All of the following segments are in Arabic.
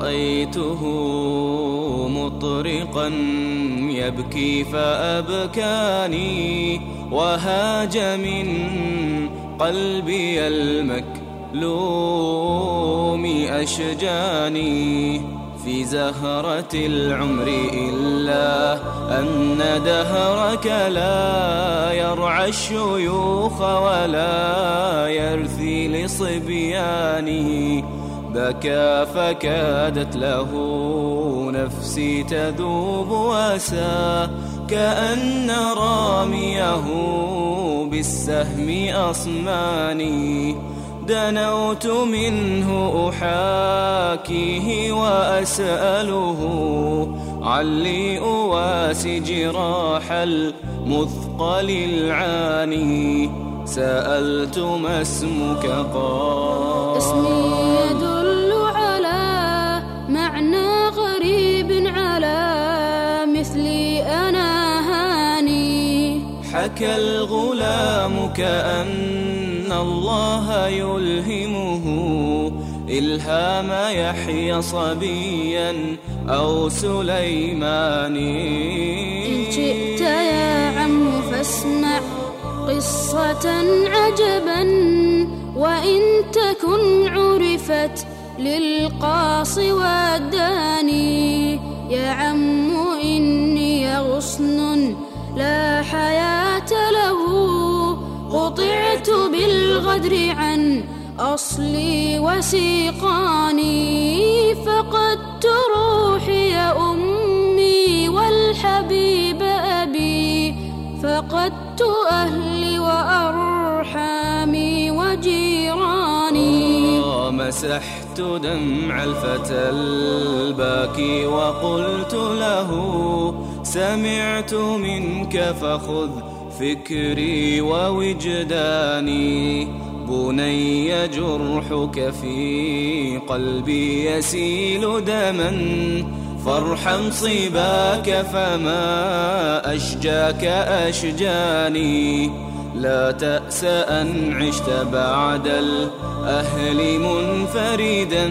رأيته مطرقا يبكي فأبكاني وهاج من قلبي المكلوم أشجاني في زهرة العمر إلا أن دهرك لا يرعى الشيوخ ولا يرثي لصبيانه بكى فكادت له نفسي تذوب وسا كأن راميه بالسهم أصماني. دنوت منه أحاكيه وأسأله علي أواسي جراح المثقل العاني. سألت ما اسمك؟ قال اسمي الغلام كأن الله يلهمه. إلهام يحيى صبيا أو سليمان. إن شئت يا عم فاسمع قصة عجبا وإن تكن عرفت للقاص والداني. يا عم إني غصن لا حياة قطعت بالغدر عن أصلي وسيقاني فقدت روحي أمي والحبيب أبي فقدت أهلي وأرحامي وجيراني. مسحت دمع الفتى الباكي وقلت له سمعت منك فخذ فكري ووجداني بني جرحك في قلبي يسيل دما فارحم صباك فما أشجاك أشجاني لا تأس أن عشت بعد الأهل منفردا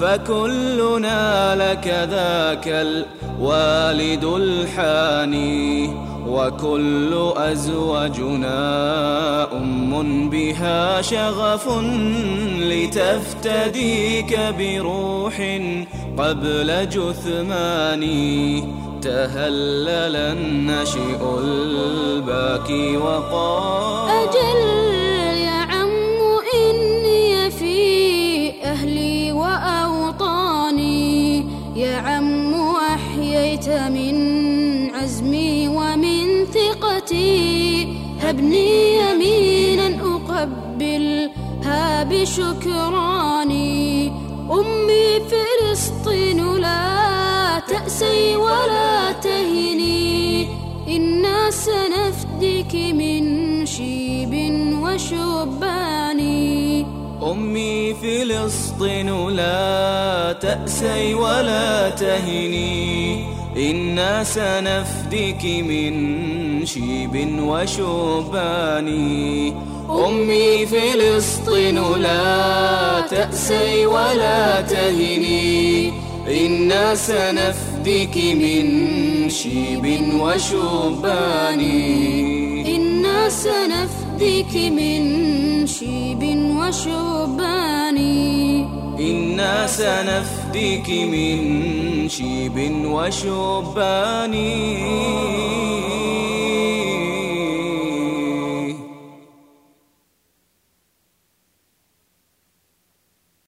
فكلنا لك ذاك الوالد الحاني وكل أزواجنا أم بها شغف لتفتديك بروح قبل جثماني تهلل النشئ الباكي وقال أجل ثقتي هبني يمينا أقبلها بشكراني. أمي فلسطين لا تأسي ولا تهني. إنا سنفدك من شيب وشباني أمي فلسطين لا تأسي ولا تهني. إنا سنفدك من شيب وشبان أمي فلسطين لا تأسي ولا تهني. إنا سنفديك من شيب وشبان إنا سنفديك من شيب وشبان إنا سنفديك من شيب وشبان.